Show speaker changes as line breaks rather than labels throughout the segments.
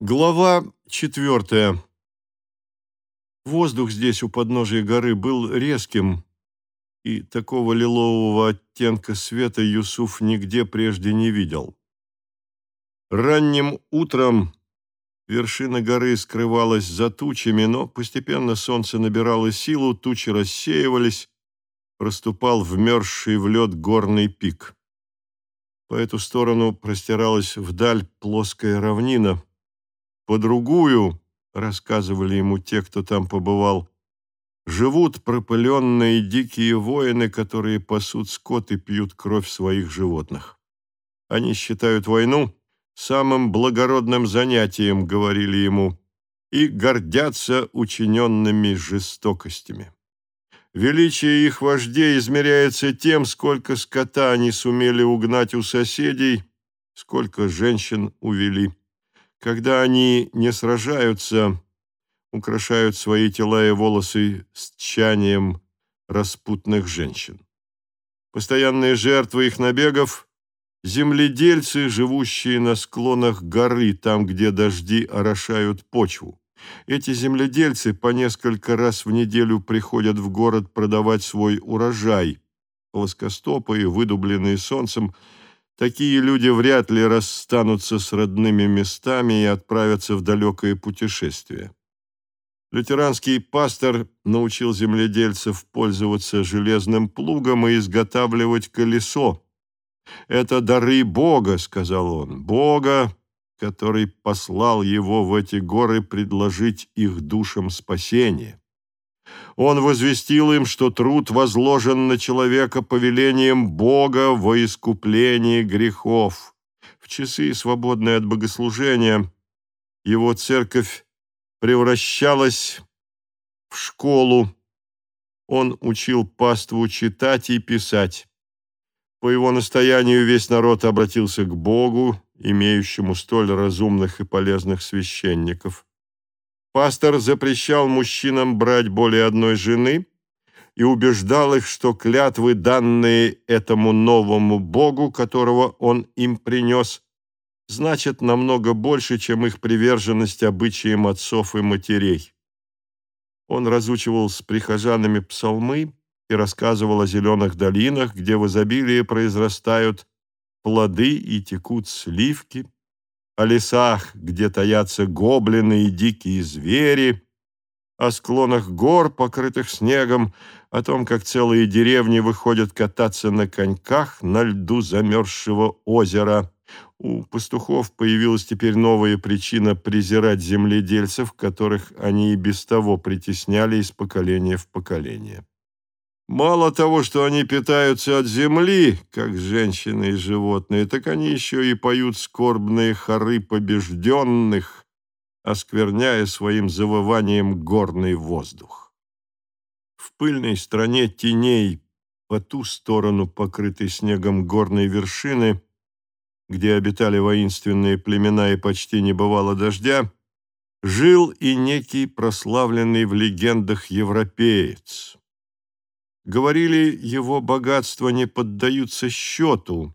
Глава четвертая. Воздух здесь у подножия горы был резким, и такого лилового оттенка света Юсуф нигде прежде не видел. Ранним утром вершина горы скрывалась за тучами, но постепенно солнце набирало силу, тучи рассеивались, проступал вмерзший в лед горный пик. По эту сторону простиралась вдаль плоская равнина, по другую, рассказывали ему те, кто там побывал, живут пропыленные дикие воины, которые пасут скот и пьют кровь своих животных. Они считают войну самым благородным занятием, говорили ему, и гордятся учиненными жестокостями. Величие их вождей измеряется тем, сколько скота они сумели угнать у соседей, сколько женщин увели. Когда они не сражаются, украшают свои тела и волосы с тчанием распутных женщин. Постоянные жертвы их набегов – земледельцы, живущие на склонах горы, там, где дожди орошают почву. Эти земледельцы по несколько раз в неделю приходят в город продавать свой урожай. Плоскостопые, выдубленные солнцем – Такие люди вряд ли расстанутся с родными местами и отправятся в далекое путешествие. Лютеранский пастор научил земледельцев пользоваться железным плугом и изготавливать колесо. «Это дары Бога», — сказал он, — «Бога, который послал его в эти горы предложить их душам спасение». Он возвестил им, что труд возложен на человека повелением Бога во искуплении грехов. В часы, свободные от богослужения, его церковь превращалась в школу. Он учил паству читать и писать. По его настоянию весь народ обратился к Богу, имеющему столь разумных и полезных священников. Пастор запрещал мужчинам брать более одной жены и убеждал их, что клятвы, данные этому новому Богу, которого он им принес, значат намного больше, чем их приверженность обычаям отцов и матерей. Он разучивал с прихожанами псалмы и рассказывал о зеленых долинах, где в изобилии произрастают плоды и текут сливки, о лесах, где таятся гоблины и дикие звери, о склонах гор, покрытых снегом, о том, как целые деревни выходят кататься на коньках на льду замерзшего озера. У пастухов появилась теперь новая причина презирать земледельцев, которых они и без того притесняли из поколения в поколение. Мало того, что они питаются от земли, как женщины и животные, так они еще и поют скорбные хоры побежденных, оскверняя своим завыванием горный воздух. В пыльной стране теней по ту сторону покрытой снегом горной вершины, где обитали воинственные племена и почти не бывало дождя, жил и некий прославленный в легендах европеец. Говорили, его богатства не поддаются счету.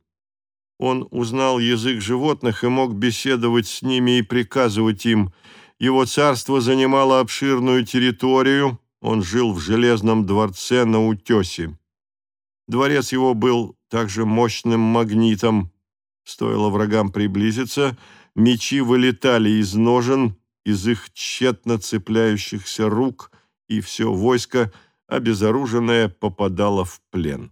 Он узнал язык животных и мог беседовать с ними и приказывать им. Его царство занимало обширную территорию, он жил в железном дворце на утесе. Дворец его был также мощным магнитом. Стоило врагам приблизиться, мечи вылетали из ножен, из их тщетно цепляющихся рук, и все войско – обезоруженная попадала в плен.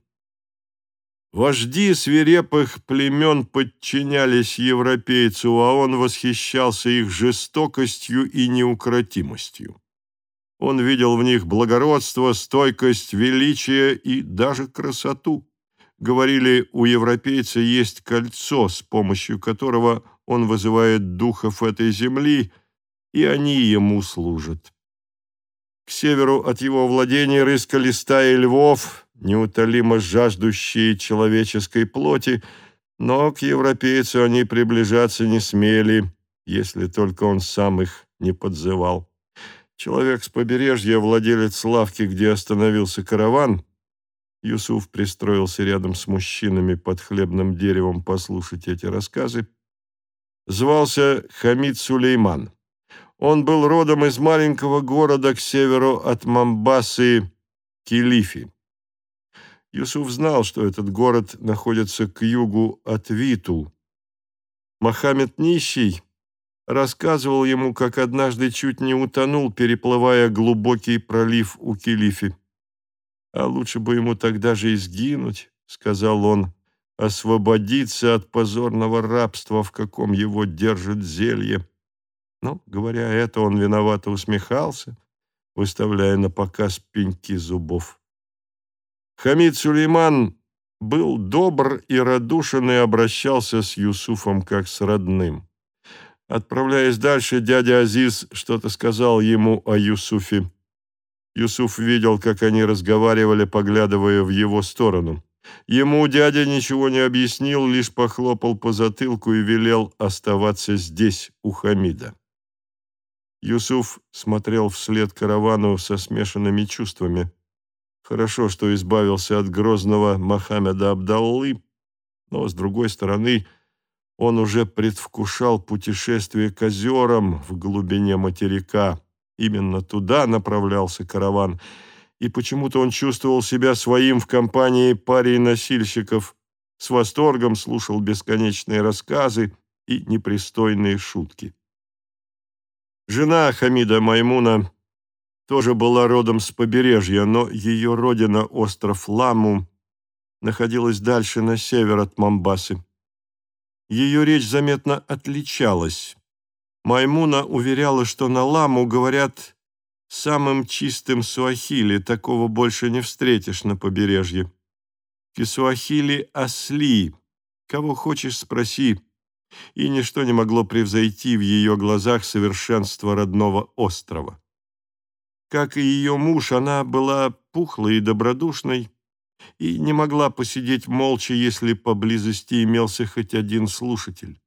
Вожди свирепых племен подчинялись европейцу, а он восхищался их жестокостью и неукротимостью. Он видел в них благородство, стойкость, величие и даже красоту. Говорили, у европейца есть кольцо, с помощью которого он вызывает духов этой земли, и они ему служат. К северу от его владений рыскали стаи львов, неутолимо жаждущие человеческой плоти, но к европейцу они приближаться не смели, если только он сам их не подзывал. Человек с побережья, владелец лавки, где остановился караван, Юсуф пристроился рядом с мужчинами под хлебным деревом послушать эти рассказы, звался Хамид Сулейман. Он был родом из маленького города к северу от Мамбасы, Килифи. Юсуф знал, что этот город находится к югу от Виту. Мохаммед Нищий рассказывал ему, как однажды чуть не утонул, переплывая глубокий пролив у Килифи. «А лучше бы ему тогда же и сгинуть», — сказал он, — «освободиться от позорного рабства, в каком его держит зелье». Но, говоря это, он виновато усмехался, выставляя на показ пеньки зубов. Хамид Сулейман был добр и радушен и обращался с Юсуфом как с родным. Отправляясь дальше, дядя Азиз что-то сказал ему о Юсуфе. Юсуф видел, как они разговаривали, поглядывая в его сторону. Ему дядя ничего не объяснил, лишь похлопал по затылку и велел оставаться здесь, у Хамида. Юсуф смотрел вслед каравану со смешанными чувствами. Хорошо, что избавился от грозного Мохаммеда Абдаллы, но, с другой стороны, он уже предвкушал путешествие к озерам в глубине материка. Именно туда направлялся караван, и почему-то он чувствовал себя своим в компании парей-носильщиков, с восторгом слушал бесконечные рассказы и непристойные шутки. Жена Хамида Маймуна тоже была родом с побережья, но ее родина, остров Ламу, находилась дальше на север от Мамбасы. Ее речь заметно отличалась. Маймуна уверяла, что на ламу говорят самым чистым суахили, такого больше не встретишь на побережье. Кисуахили осли, кого хочешь спроси, и ничто не могло превзойти в ее глазах совершенство родного острова. Как и ее муж, она была пухлой и добродушной, и не могла посидеть молча, если поблизости имелся хоть один слушатель.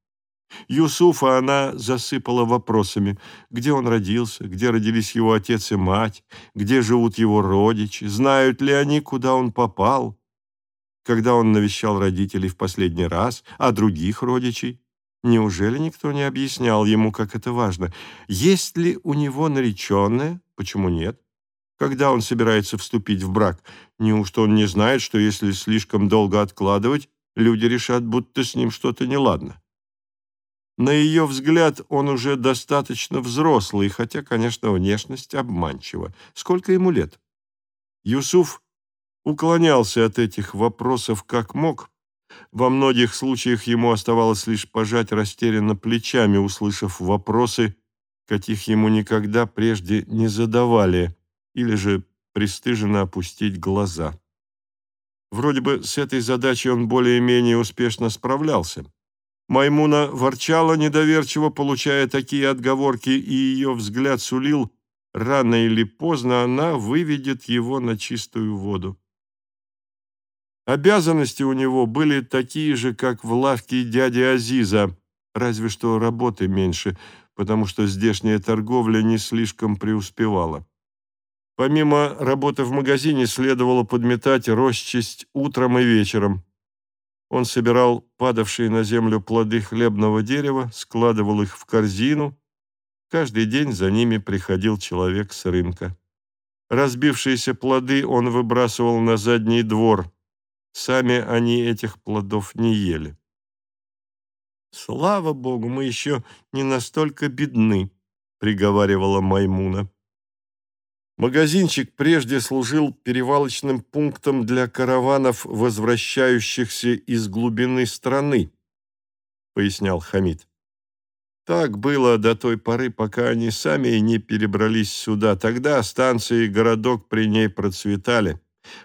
Юсуфа она засыпала вопросами, где он родился, где родились его отец и мать, где живут его родичи, знают ли они, куда он попал, когда он навещал родителей в последний раз, а других родичей. Неужели никто не объяснял ему, как это важно? Есть ли у него нареченная? Почему нет? когда он собирается вступить в брак. Неужто он не знает, что если слишком долго откладывать, люди решат, будто с ним что-то неладно? На ее взгляд, он уже достаточно взрослый, хотя, конечно, внешность обманчива. Сколько ему лет? Юсуф уклонялся от этих вопросов как мог. Во многих случаях ему оставалось лишь пожать растерянно плечами, услышав вопросы, каких ему никогда прежде не задавали или же пристыженно опустить глаза. Вроде бы с этой задачей он более-менее успешно справлялся. Маймуна ворчала недоверчиво, получая такие отговорки, и ее взгляд сулил, рано или поздно она выведет его на чистую воду. Обязанности у него были такие же, как в лавке дяди Азиза, разве что работы меньше, потому что здешняя торговля не слишком преуспевала. Помимо работы в магазине следовало подметать росчесть утром и вечером. Он собирал падавшие на землю плоды хлебного дерева, складывал их в корзину. Каждый день за ними приходил человек с рынка. Разбившиеся плоды он выбрасывал на задний двор. Сами они этих плодов не ели. «Слава Богу, мы еще не настолько бедны», — приговаривала Маймуна. Магазинчик прежде служил перевалочным пунктом для караванов, возвращающихся из глубины страны, пояснял Хамид. Так было до той поры, пока они сами не перебрались сюда. Тогда станция и городок при ней процветали.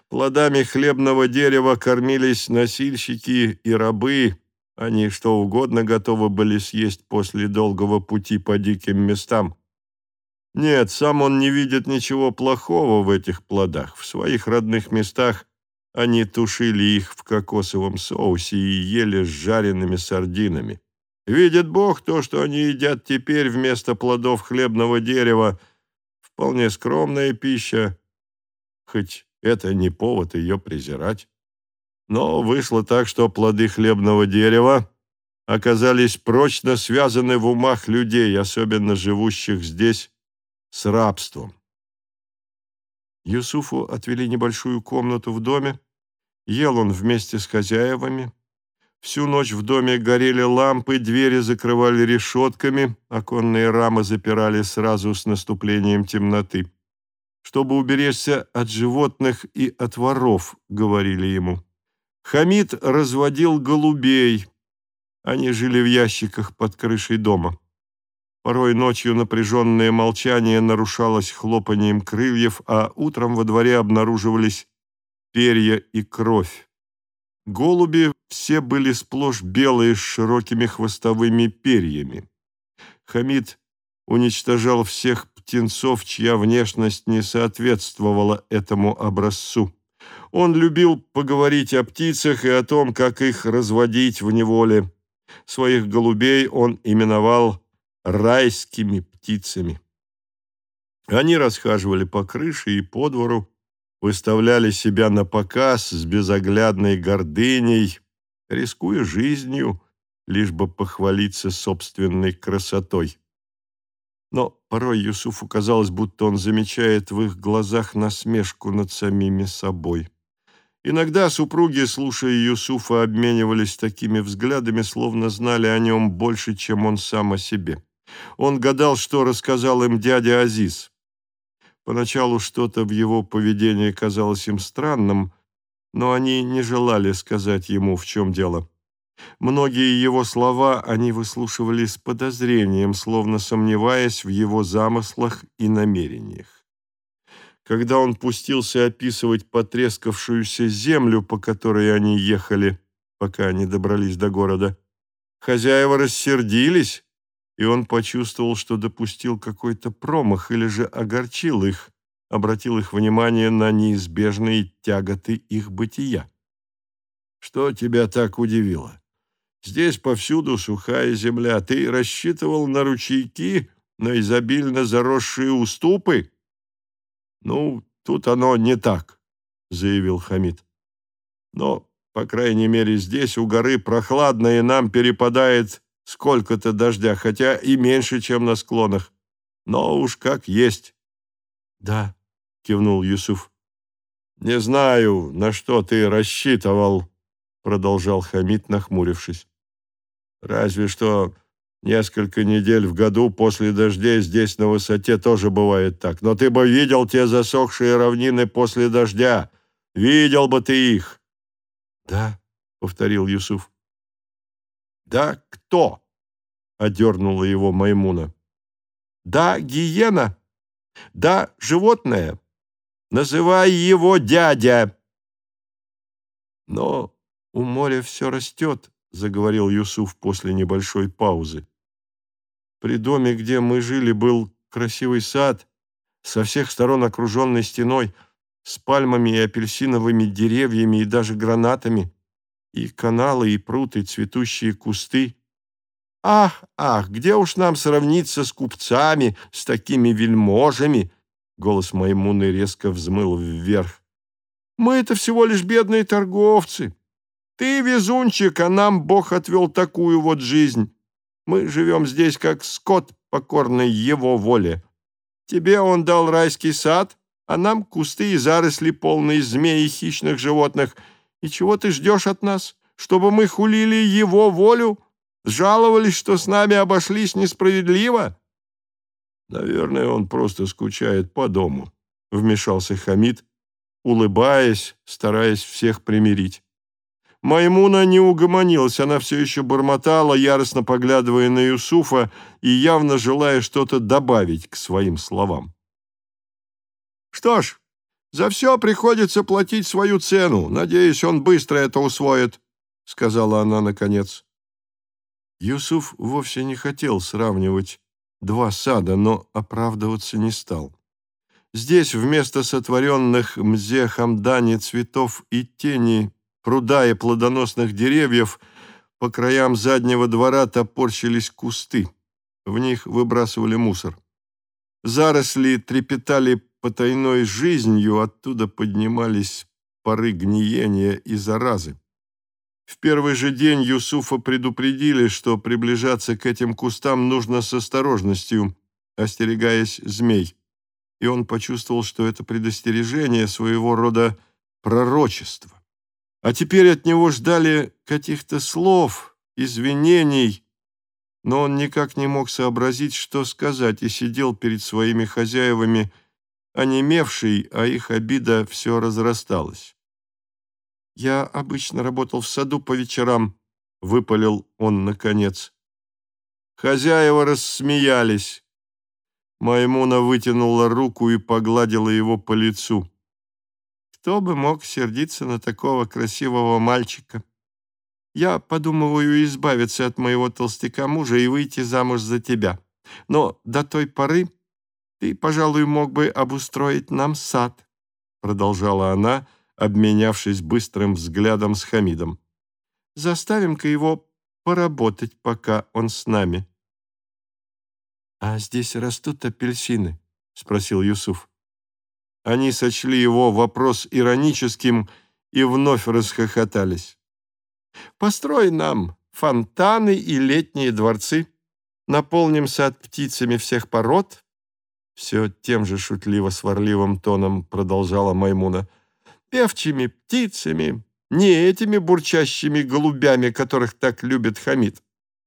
Плодами хлебного дерева кормились носильщики и рабы. Они что угодно готовы были съесть после долгого пути по диким местам. Нет, сам он не видит ничего плохого в этих плодах. В своих родных местах они тушили их в кокосовом соусе и ели с жареными сардинами. Видит Бог то, что они едят теперь вместо плодов хлебного дерева. Вполне скромная пища, хоть это не повод ее презирать. Но вышло так, что плоды хлебного дерева оказались прочно связаны в умах людей, особенно живущих здесь, с рабством. Юсуфу отвели небольшую комнату в доме. Ел он вместе с хозяевами. Всю ночь в доме горели лампы, двери закрывали решетками, оконные рамы запирали сразу с наступлением темноты. Чтобы уберечься от животных и от воров, говорили ему. Хамид разводил голубей. Они жили в ящиках под крышей дома. Порой ночью напряженное молчание нарушалось хлопанием крыльев, а утром во дворе обнаруживались перья и кровь. Голуби все были сплошь белые с широкими хвостовыми перьями. Хамид уничтожал всех птенцов, чья внешность не соответствовала этому образцу. Он любил поговорить о птицах и о том, как их разводить в неволе. Своих голубей он именовал райскими птицами. Они расхаживали по крыше и по двору, выставляли себя на показ с безоглядной гордыней, рискуя жизнью, лишь бы похвалиться собственной красотой. Но порой Юсуфу казалось, будто он замечает в их глазах насмешку над самими собой. Иногда супруги, слушая Юсуфа, обменивались такими взглядами, словно знали о нем больше, чем он сам о себе. Он гадал, что рассказал им дядя Азиз. Поначалу что-то в его поведении казалось им странным, но они не желали сказать ему, в чем дело. Многие его слова они выслушивали с подозрением, словно сомневаясь в его замыслах и намерениях. Когда он пустился описывать потрескавшуюся землю, по которой они ехали, пока они добрались до города, хозяева рассердились, и он почувствовал, что допустил какой-то промах или же огорчил их, обратил их внимание на неизбежные тяготы их бытия. «Что тебя так удивило? Здесь повсюду сухая земля. Ты рассчитывал на ручейки, на изобильно заросшие уступы?» «Ну, тут оно не так», — заявил Хамид. «Но, по крайней мере, здесь у горы прохладно, и нам перепадает сколько-то дождя, хотя и меньше, чем на склонах. Но уж как есть. Да, кивнул Юсуф. Не знаю, на что ты рассчитывал, продолжал Хамид, нахмурившись. Разве что несколько недель в году после дождей здесь на высоте тоже бывает так. Но ты бы видел те засохшие равнины после дождя. Видел бы ты их. Да, повторил Юсуф. «Да кто?» — одернула его Маймуна. «Да гиена. Да животное. Называй его дядя». «Но у моря все растет», — заговорил Юсуф после небольшой паузы. «При доме, где мы жили, был красивый сад, со всех сторон окруженный стеной, с пальмами и апельсиновыми деревьями и даже гранатами и каналы, и пруд, и цветущие кусты. Ах, ах, где уж нам сравниться с купцами, с такими вельможами? Голос Маймуны резко взмыл вверх. Мы это всего лишь бедные торговцы. Ты везунчик, а нам Бог отвел такую вот жизнь. Мы живем здесь, как скот, покорный его воле. Тебе он дал райский сад, а нам кусты и заросли, полные змей и хищных животных — и чего ты ждешь от нас? Чтобы мы хулили его волю? Жаловались, что с нами обошлись несправедливо?» «Наверное, он просто скучает по дому», — вмешался Хамид, улыбаясь, стараясь всех примирить. Маймуна не угомонилась, она все еще бормотала, яростно поглядывая на Юсуфа и явно желая что-то добавить к своим словам. «Что ж, за все приходится платить свою цену. Надеюсь, он быстро это усвоит», — сказала она наконец. Юсуф вовсе не хотел сравнивать два сада, но оправдываться не стал. Здесь вместо сотворенных мзе хамдани цветов и тени, пруда и плодоносных деревьев по краям заднего двора топорщились кусты. В них выбрасывали мусор. Заросли трепетали потайной жизнью, оттуда поднимались пары гниения и заразы. В первый же день Юсуфа предупредили, что приближаться к этим кустам нужно с осторожностью, остерегаясь змей. И он почувствовал, что это предостережение своего рода пророчество. А теперь от него ждали каких-то слов, извинений, но он никак не мог сообразить, что сказать, и сидел перед своими хозяевами, онемевший, а их обида все разрасталась. «Я обычно работал в саду по вечерам», — выпалил он наконец. Хозяева рассмеялись. Маймуна вытянула руку и погладила его по лицу. Кто бы мог сердиться на такого красивого мальчика? Я подумываю избавиться от моего толстяка мужа и выйти замуж за тебя. Но до той поры ты, пожалуй, мог бы обустроить нам сад, продолжала она, обменявшись быстрым взглядом с Хамидом. Заставим-ка его поработать, пока он с нами. «А здесь растут апельсины?» — спросил Юсуф. Они сочли его вопрос ироническим и вновь расхохотались. «Построй нам фонтаны и летние дворцы, наполним сад птицами всех пород». Все тем же шутливо-сварливым тоном продолжала Маймуна. «Певчими птицами, не этими бурчащими голубями, которых так любит Хамид.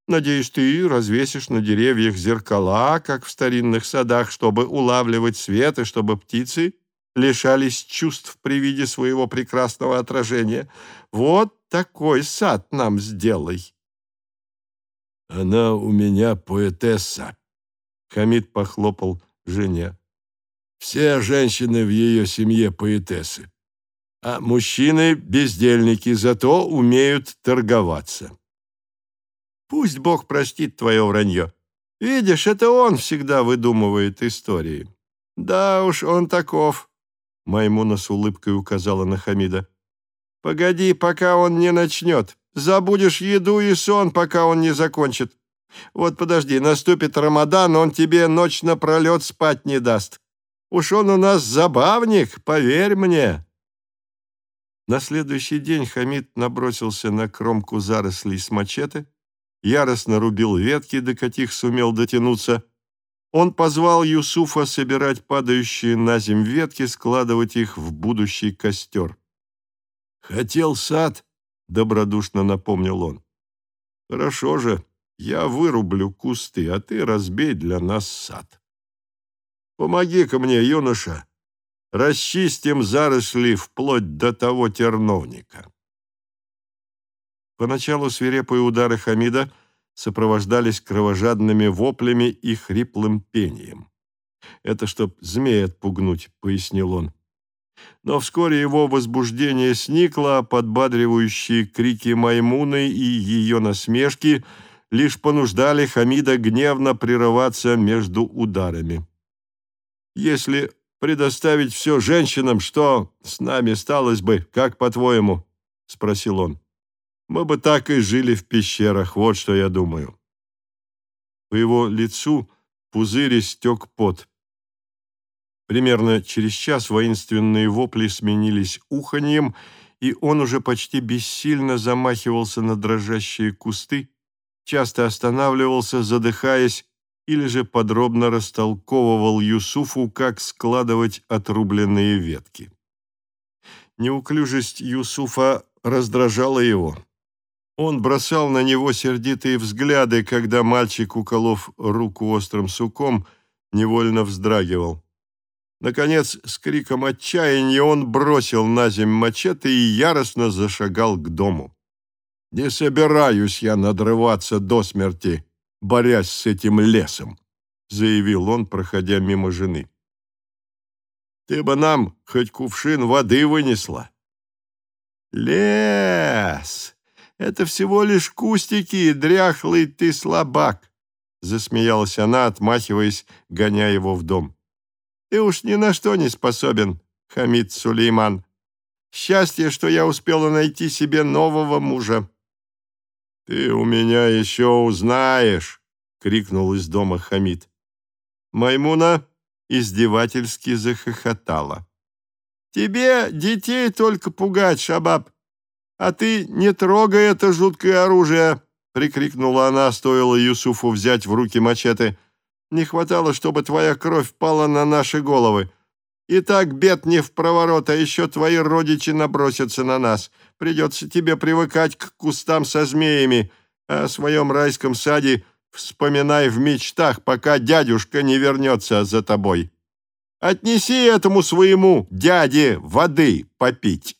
Надеюсь, ты развесишь на деревьях зеркала, как в старинных садах, чтобы улавливать свет и чтобы птицы лишались чувств при виде своего прекрасного отражения. Вот такой сад нам сделай.
Она у меня поэтесса.
Хамид похлопал жене.
Все женщины в ее семье поэтессы.
А мужчины бездельники, зато умеют торговаться. Пусть Бог простит твое вранье. Видишь, это он всегда выдумывает истории. Да уж, он таков. Маймуна с улыбкой указала на Хамида. Погоди, пока он не начнет. Забудешь еду и сон, пока он не закончит. Вот подожди, наступит Рамадан, он тебе ночь напролет спать не даст. Уж он у нас забавник, поверь мне. На следующий день Хамид набросился на кромку зарослей с мачете, яростно рубил ветки, до каких сумел дотянуться. Он позвал Юсуфа собирать падающие на земь ветки, складывать их в будущий костер.
«Хотел сад», — добродушно напомнил он.
«Хорошо же, я вырублю кусты, а ты разбей для нас сад. Помоги-ка мне, юноша, расчистим заросли вплоть до того терновника». Поначалу свирепые удары Хамида сопровождались кровожадными воплями и хриплым пением. «Это чтоб змей отпугнуть», — пояснил он. Но вскоре его возбуждение сникло, а подбадривающие крики Маймуны и ее насмешки лишь понуждали Хамида гневно прерываться между ударами. «Если предоставить все женщинам, что с нами сталось бы, как по-твоему?» — спросил он. Мы бы так и жили в пещерах, вот что я думаю. По его лицу пузырь стек пот. Примерно через час воинственные вопли сменились уханьем, и он уже почти бессильно замахивался на дрожащие кусты, часто останавливался, задыхаясь, или же подробно растолковывал Юсуфу, как складывать отрубленные ветки. Неуклюжесть Юсуфа раздражала его. Он бросал на него сердитые взгляды, когда мальчик, уколов руку острым суком, невольно вздрагивал. Наконец, с криком отчаяния он бросил на земь мачете и яростно зашагал к дому. «Не собираюсь я надрываться до смерти, борясь с этим лесом», заявил он, проходя мимо жены. «Ты бы нам хоть кувшин воды вынесла». «Лес!» Это всего лишь кустики, дряхлый ты слабак!» Засмеялась она, отмахиваясь, гоняя его в дом. «Ты уж ни на что не способен, Хамид Сулейман. Счастье, что я успела найти себе нового мужа». «Ты у меня еще узнаешь!» — крикнул из дома Хамид. Маймуна издевательски захохотала. «Тебе детей только пугать, Шабаб. «А ты не трогай это жуткое оружие!» — прикрикнула она, стоило Юсуфу взять в руки мачете. «Не хватало, чтобы твоя кровь пала на наши головы. И так бед не в проворот, а еще твои родичи набросятся на нас. Придется тебе привыкать к кустам со змеями, а о своем райском саде вспоминай в мечтах, пока дядюшка не вернется за тобой. Отнеси этому своему дяде воды попить».